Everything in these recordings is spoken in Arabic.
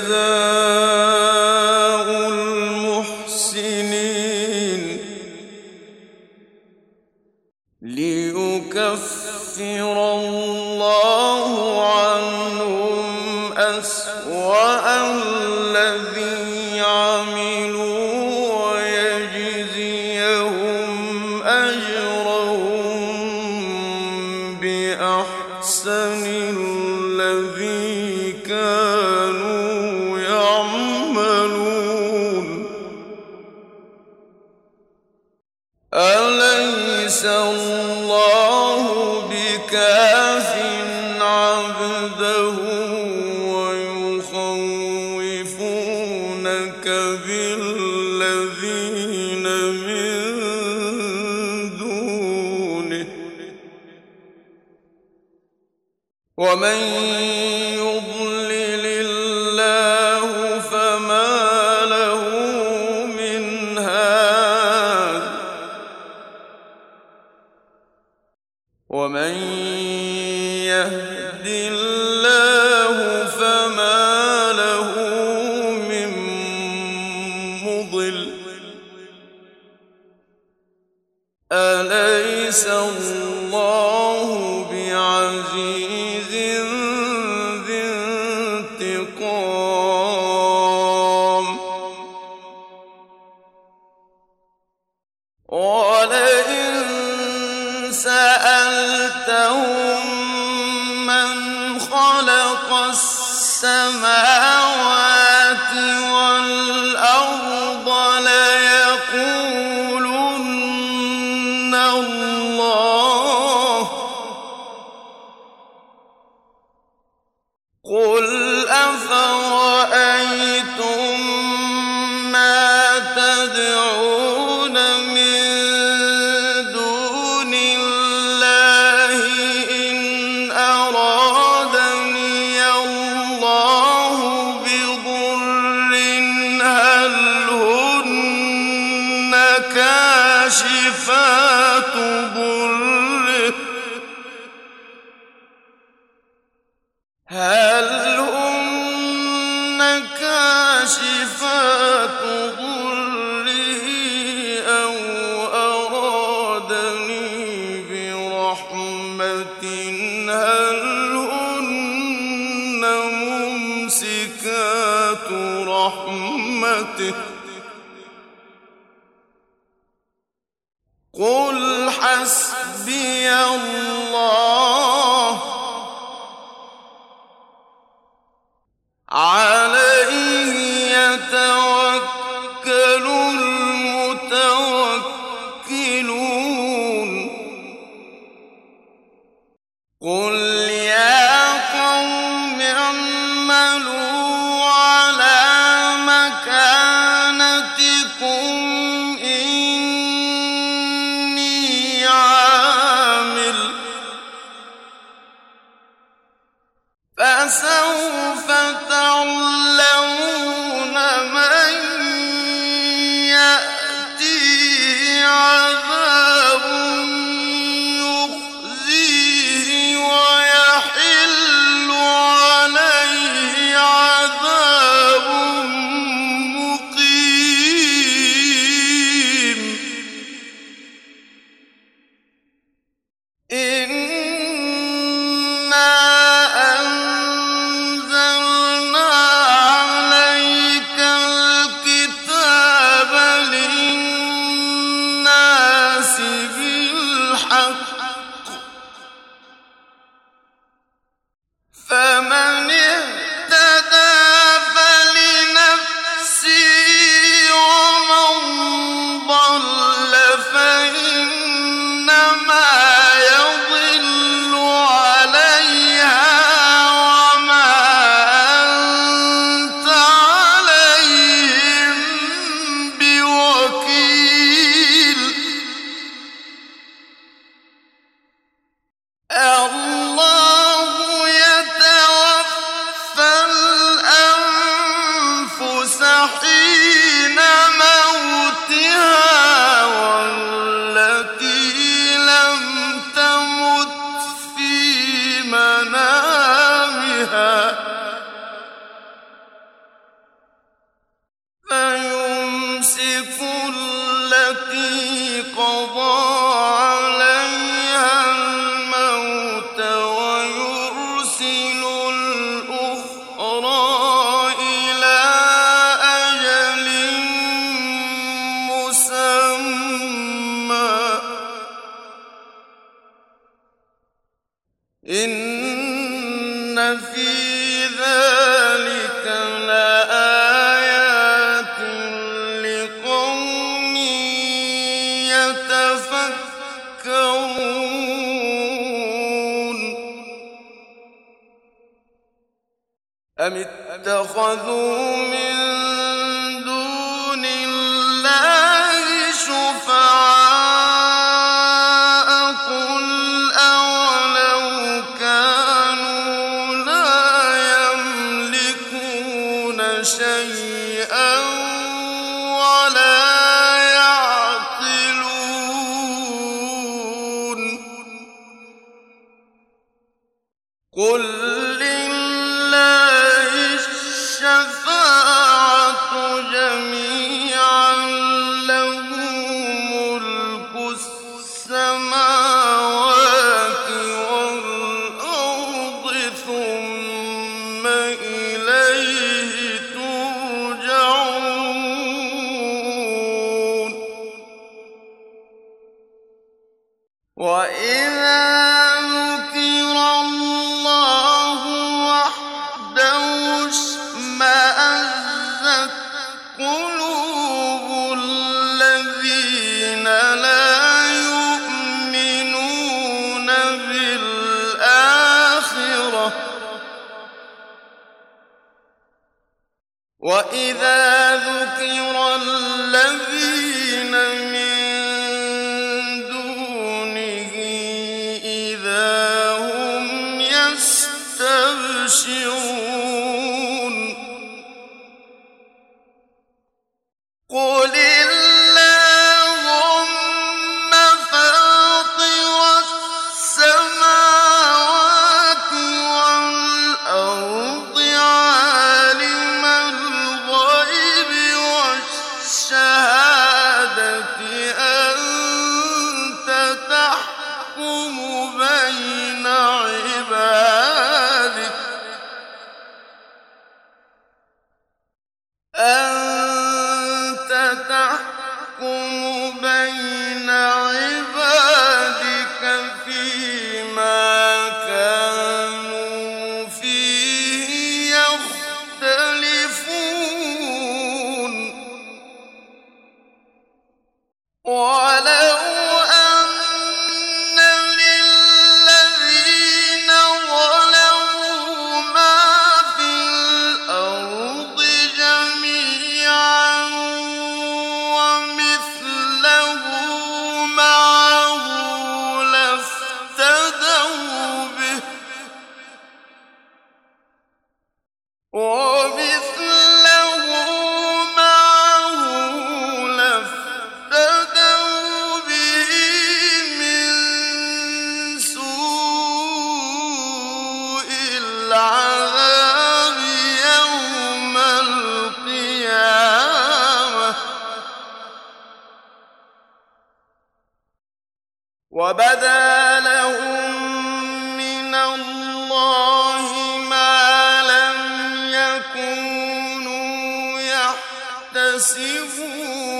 جزاء المحسنين. ليكفر الله عنهم أسوأ الذي عملوا ويجزيهم أجرهم بأحسن الذي الله بكاف عبده ويخوفونك بالذين من دونه. ومن مضل أليس الله بعزيز ذي انتقام؟ ولئن سألتهم من خلق السماوات عسى مستحيل يتفكرون أم اتخذوا من دون الله شفعاء شيئا يومئذ وإذا ذو تحكم بين تكتسبون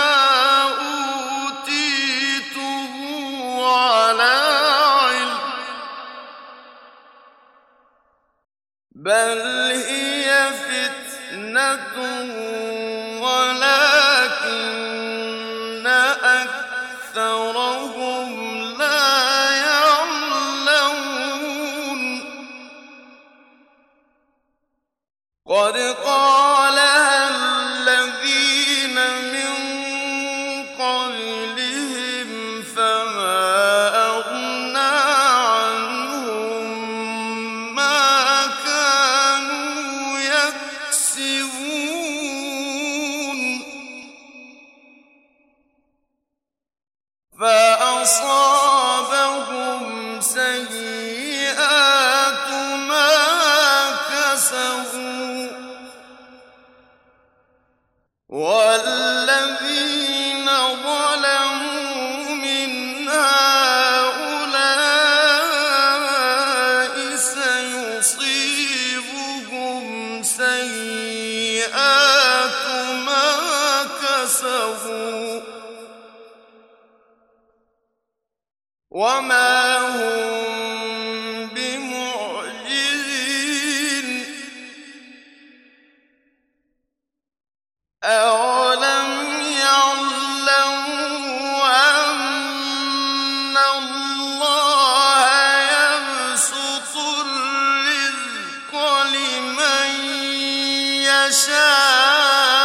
بل هي فتنة ولكن أكثرهم لا يعلمون. قد قال وما هم بمعجزين أولم يعلموا أن الله يبسط الرزق لمن يشاء